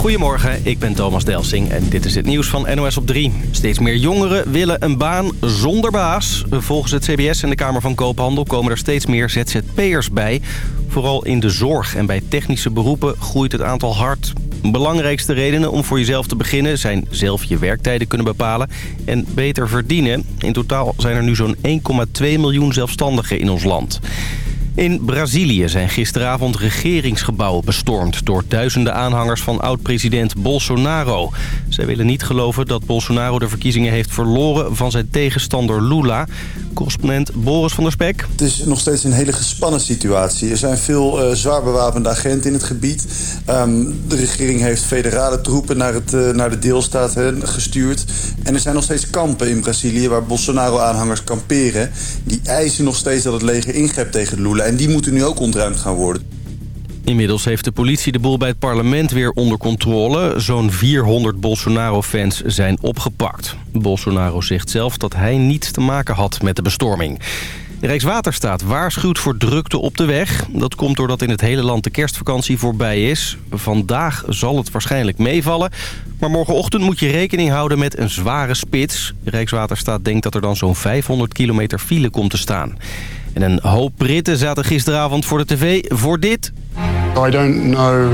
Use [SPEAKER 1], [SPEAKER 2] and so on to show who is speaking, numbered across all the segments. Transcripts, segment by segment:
[SPEAKER 1] Goedemorgen, ik ben Thomas Delsing en dit is het nieuws van NOS op 3. Steeds meer jongeren willen een baan zonder baas. Volgens het CBS en de Kamer van Koophandel komen er steeds meer ZZP'ers bij. Vooral in de zorg en bij technische beroepen groeit het aantal hard. Belangrijkste redenen om voor jezelf te beginnen zijn zelf je werktijden kunnen bepalen en beter verdienen. In totaal zijn er nu zo'n 1,2 miljoen zelfstandigen in ons land. In Brazilië zijn gisteravond regeringsgebouwen bestormd... door duizenden aanhangers van oud-president Bolsonaro. Zij willen niet geloven dat Bolsonaro de verkiezingen heeft verloren... van zijn tegenstander Lula. Correspondent Boris van der Spek.
[SPEAKER 2] Het is nog steeds een hele gespannen situatie. Er zijn veel uh, zwaar bewapende agenten in het gebied. Um, de regering heeft federale troepen naar, het, uh, naar de deelstaat gestuurd. En er zijn nog steeds kampen in Brazilië... waar Bolsonaro-aanhangers kamperen. Die eisen nog steeds dat het leger ingrept tegen Lula en die moeten nu ook ontruimd gaan worden.
[SPEAKER 1] Inmiddels heeft de politie de boel bij het parlement weer onder controle. Zo'n 400 Bolsonaro-fans zijn opgepakt. Bolsonaro zegt zelf dat hij niets te maken had met de bestorming. Rijkswaterstaat waarschuwt voor drukte op de weg. Dat komt doordat in het hele land de kerstvakantie voorbij is. Vandaag zal het waarschijnlijk meevallen. Maar morgenochtend moet je rekening houden met een zware spits. Rijkswaterstaat denkt dat er dan zo'n 500 kilometer file komt te staan. En een hoop Britten zaten gisteravond voor de tv voor dit.
[SPEAKER 3] I don't know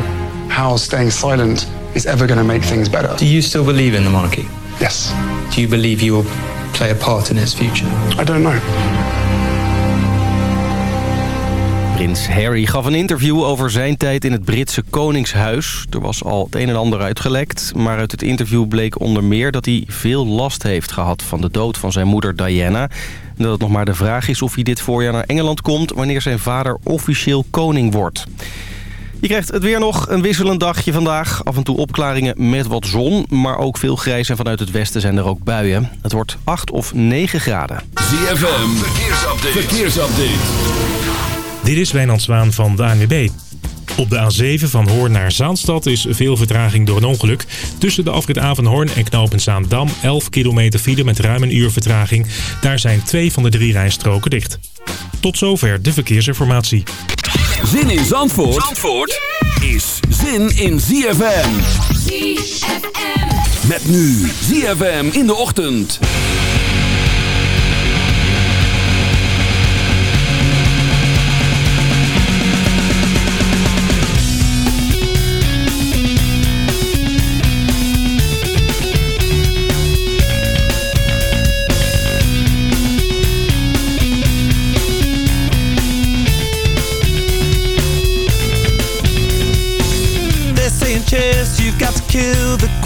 [SPEAKER 3] how staying silent is ever going to make things better.
[SPEAKER 4] Do you still believe in the monarchy?
[SPEAKER 3] Yes.
[SPEAKER 4] Do you believe you will play a part in its future?
[SPEAKER 3] I don't know.
[SPEAKER 1] Prins Harry gaf een interview over zijn tijd in het Britse Koningshuis. Er was al het een en ander uitgelekt, maar uit het interview bleek onder meer dat hij veel last heeft gehad van de dood van zijn moeder Diana. En dat het nog maar de vraag is of hij dit voorjaar naar Engeland komt wanneer zijn vader officieel koning wordt. Je krijgt het weer nog, een wisselend dagje vandaag. Af en toe opklaringen met wat zon, maar ook veel grijs en vanuit het westen zijn er ook buien. Het wordt 8 of 9 graden.
[SPEAKER 5] ZFM, verkeersupdate. verkeersupdate.
[SPEAKER 6] Dit is Wijnand Zwaan van de ANWB. Op de A7 van Hoorn naar Zaanstad is veel vertraging door een ongeluk. Tussen de afrit Avenhoorn en knooppunt Zaandam 11 kilometer file met ruim een uur vertraging. Daar zijn twee van de drie rijstroken dicht. Tot zover de verkeersinformatie.
[SPEAKER 5] Zin in Zandvoort, Zandvoort is zin in ZFM. ZFM. Met nu ZFM in de ochtend.
[SPEAKER 7] Kill the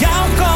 [SPEAKER 8] Mijn liefde, met jou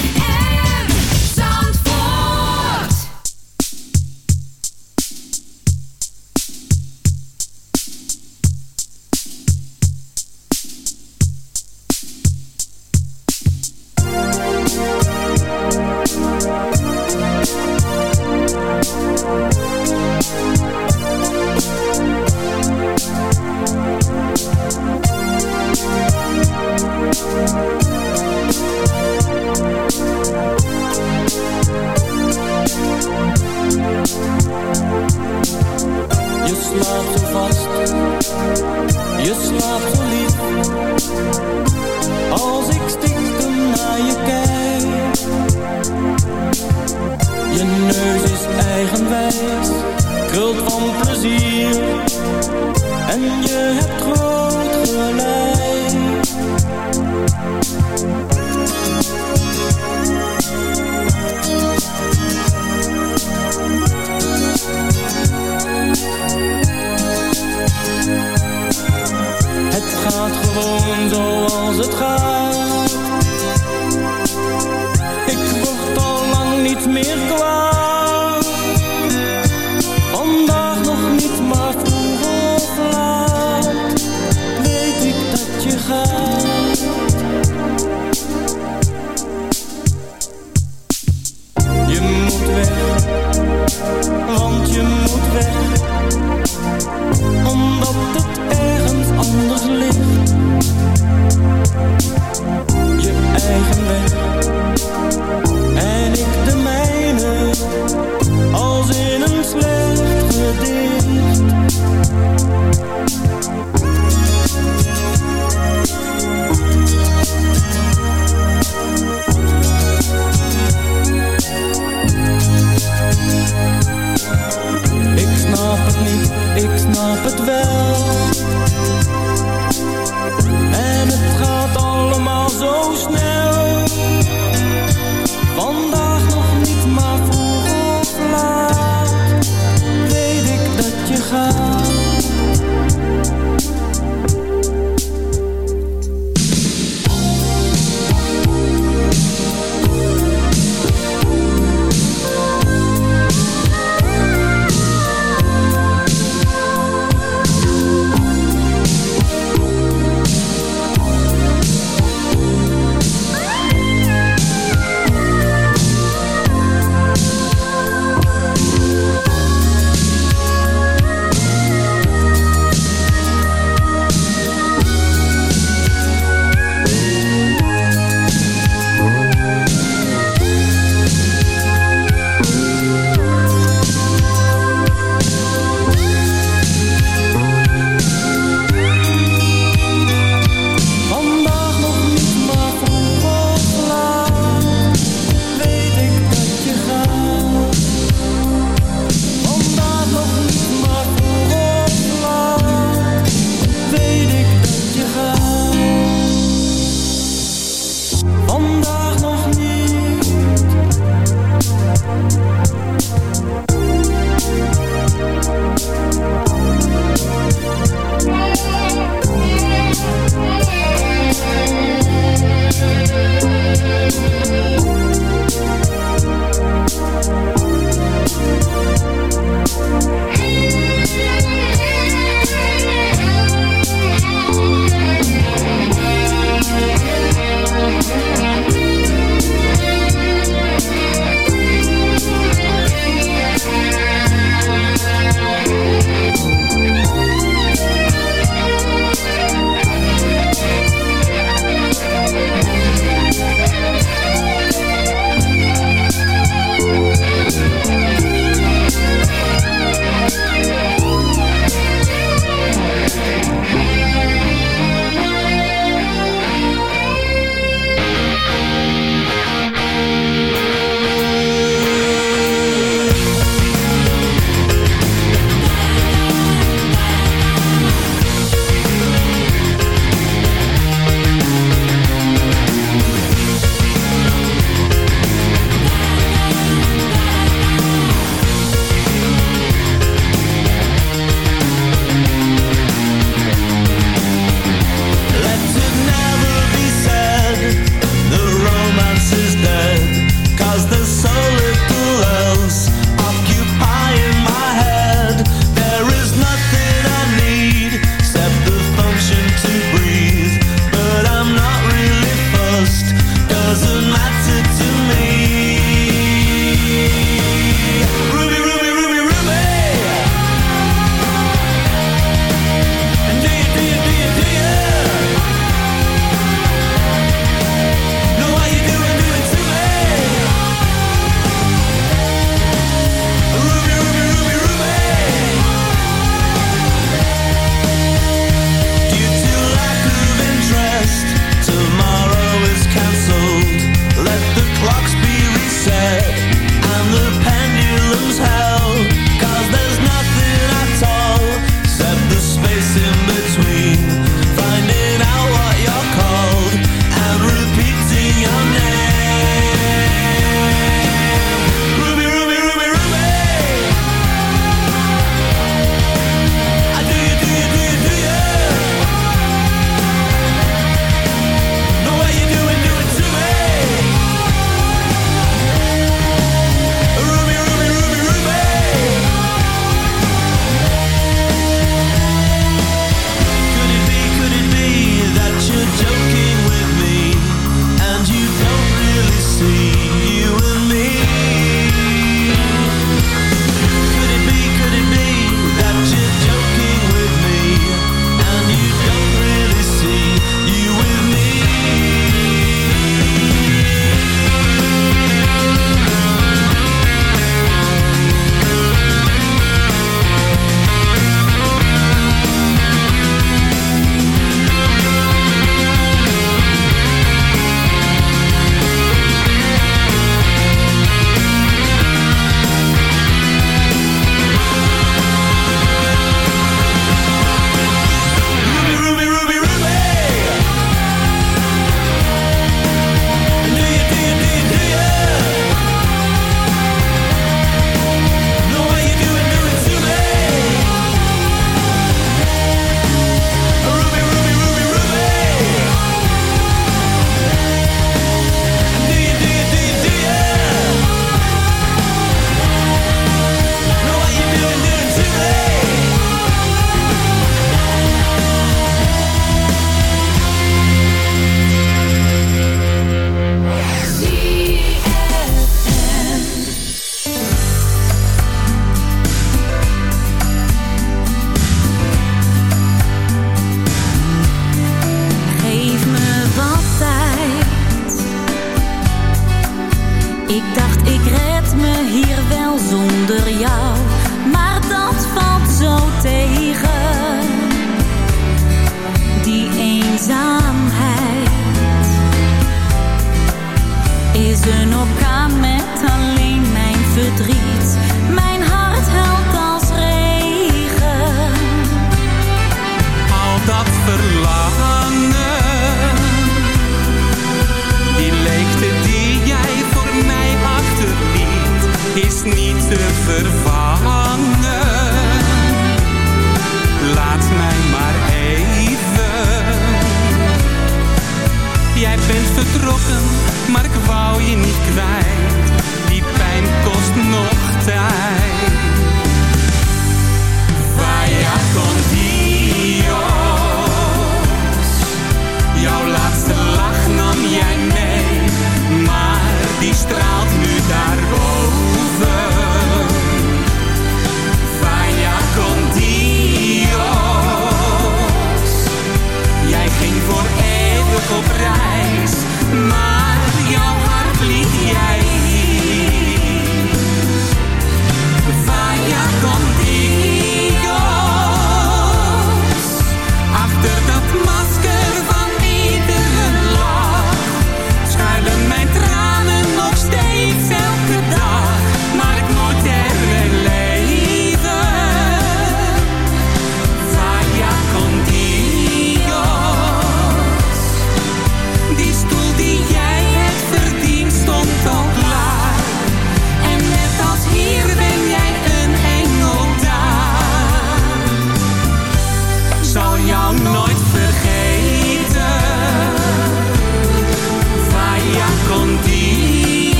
[SPEAKER 9] Snap het wel. En het gaat allemaal zo snel.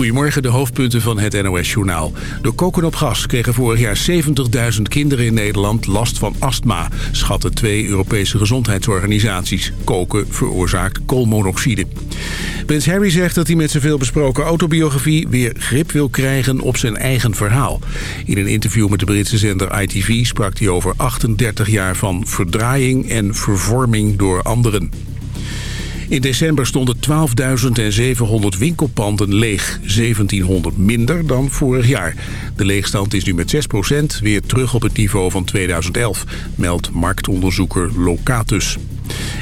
[SPEAKER 10] Goedemorgen, de hoofdpunten van het NOS-journaal. Door koken op gas kregen vorig jaar 70.000 kinderen in Nederland last van astma... schatten twee Europese gezondheidsorganisaties. Koken veroorzaakt koolmonoxide. Prins Harry zegt dat hij met zijn veelbesproken autobiografie... weer grip wil krijgen op zijn eigen verhaal. In een interview met de Britse zender ITV sprak hij over 38 jaar van verdraaiing... en vervorming door anderen.
[SPEAKER 11] In december stonden 12.700 winkelpanden leeg. 1700 minder dan vorig jaar. De leegstand is nu met 6% weer terug op het niveau van 2011, meldt marktonderzoeker Locatus.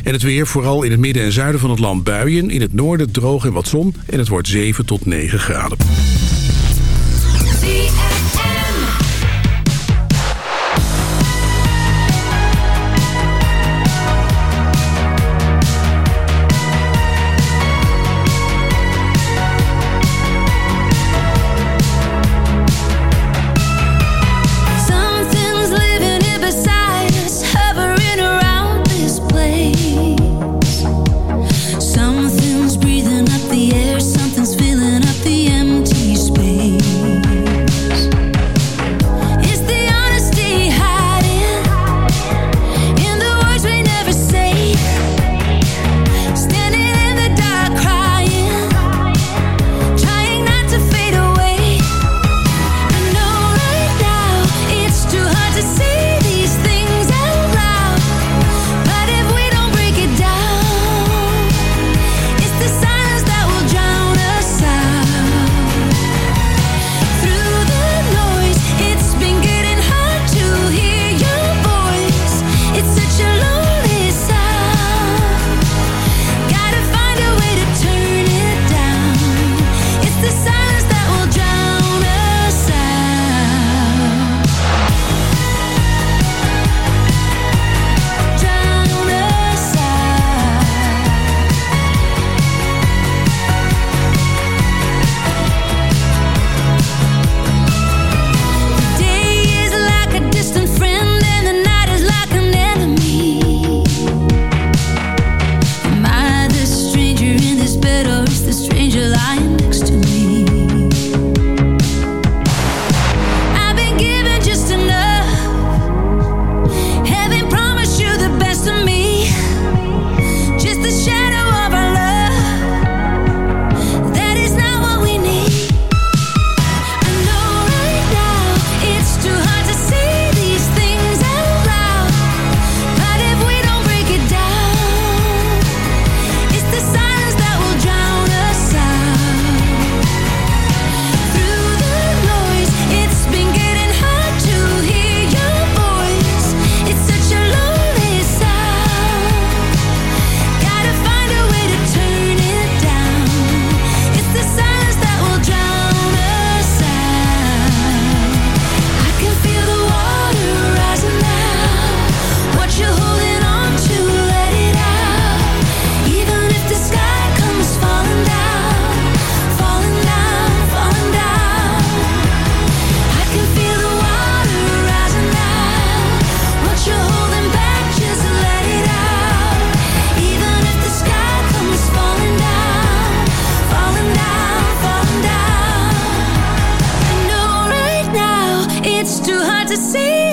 [SPEAKER 11] En het weer, vooral in het midden en zuiden van het land buien. In het noorden droog en wat zon. En het wordt 7 tot 9 graden.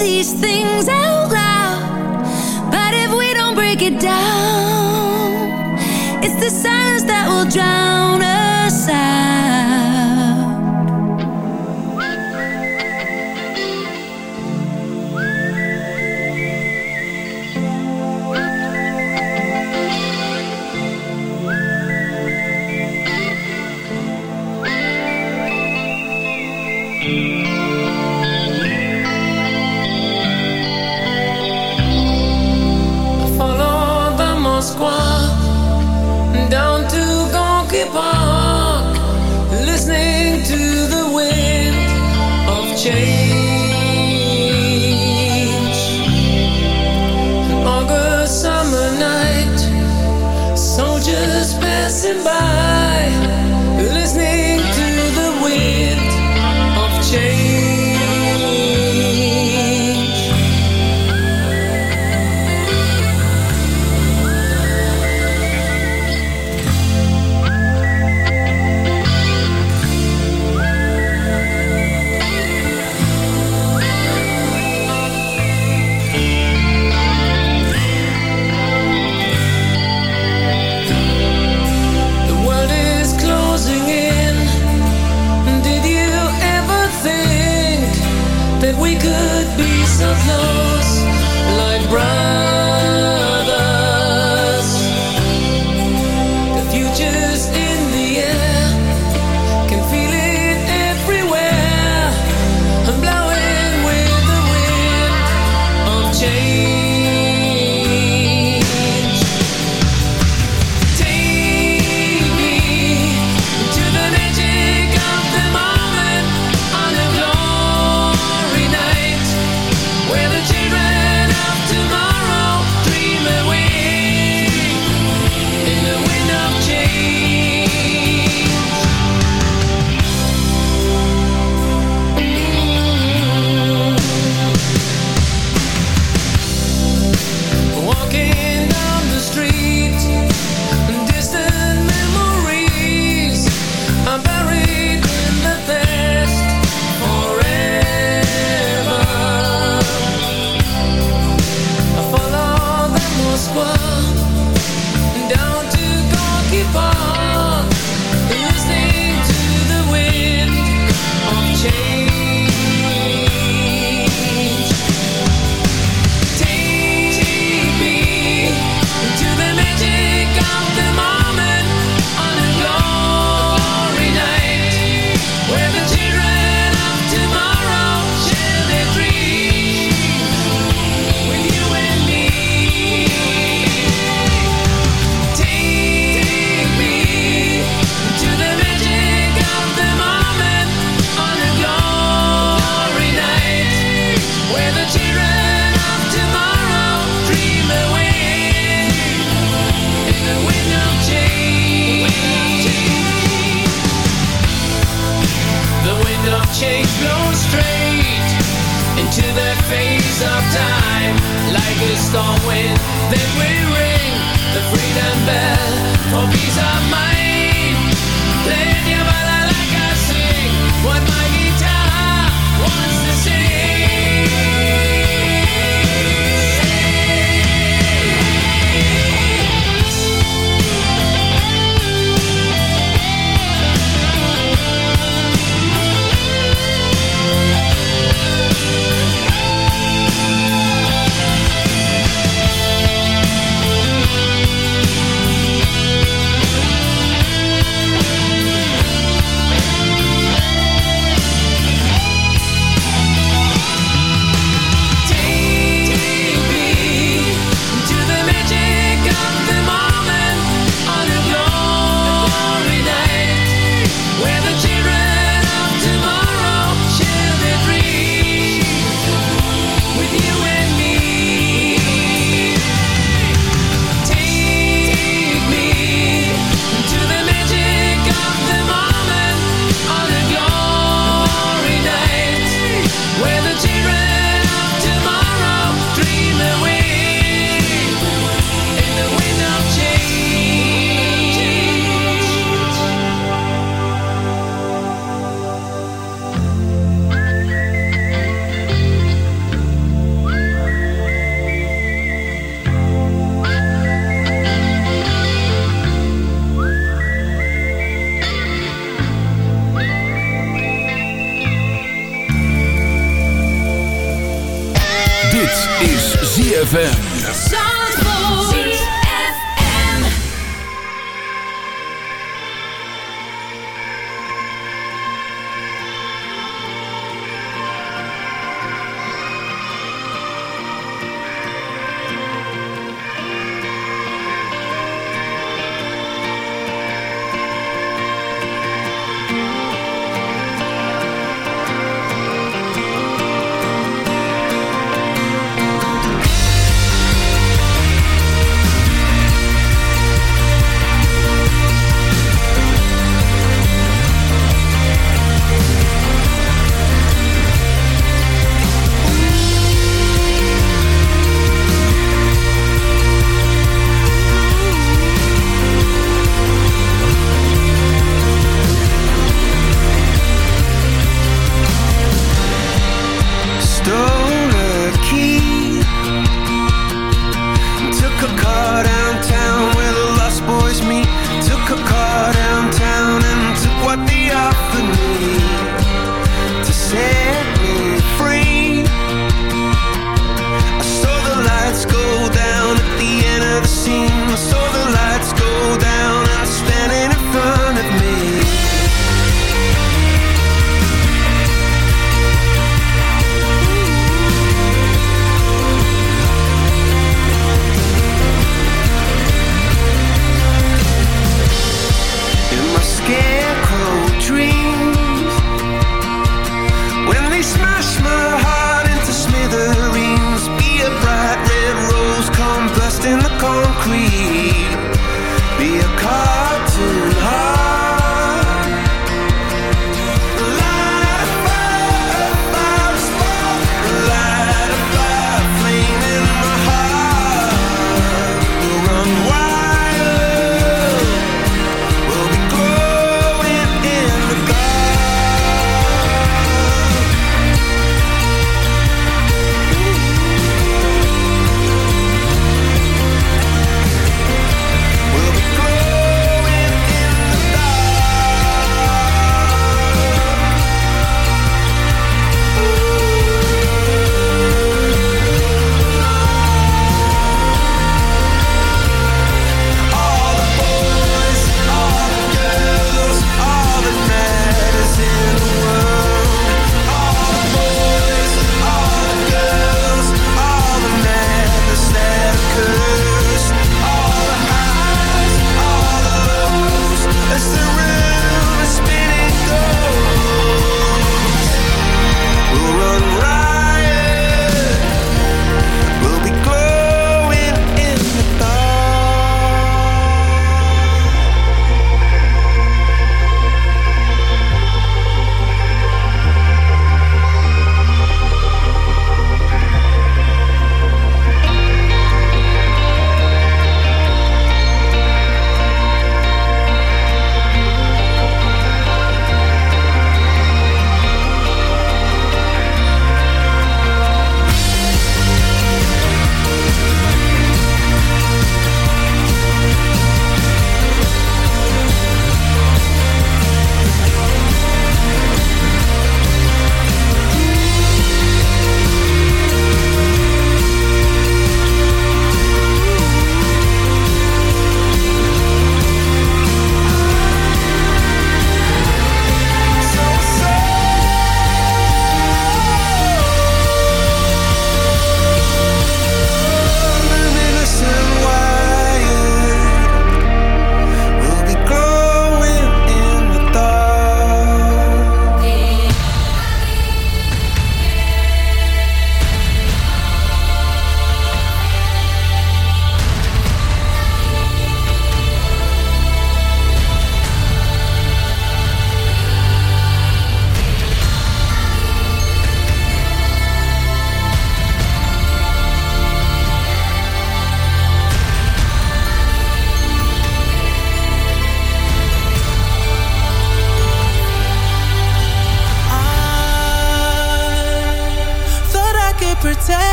[SPEAKER 12] these things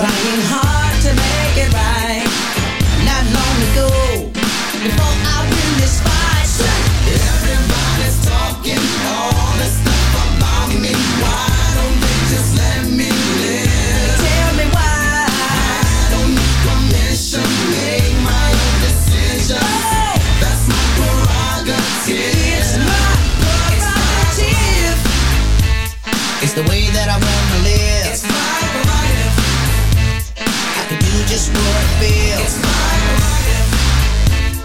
[SPEAKER 13] Trying hard to make it right. Not long ago, before I win this fight, everybody.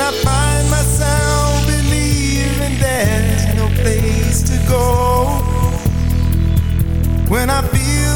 [SPEAKER 13] I
[SPEAKER 14] find myself believing there's no place to go. When I feel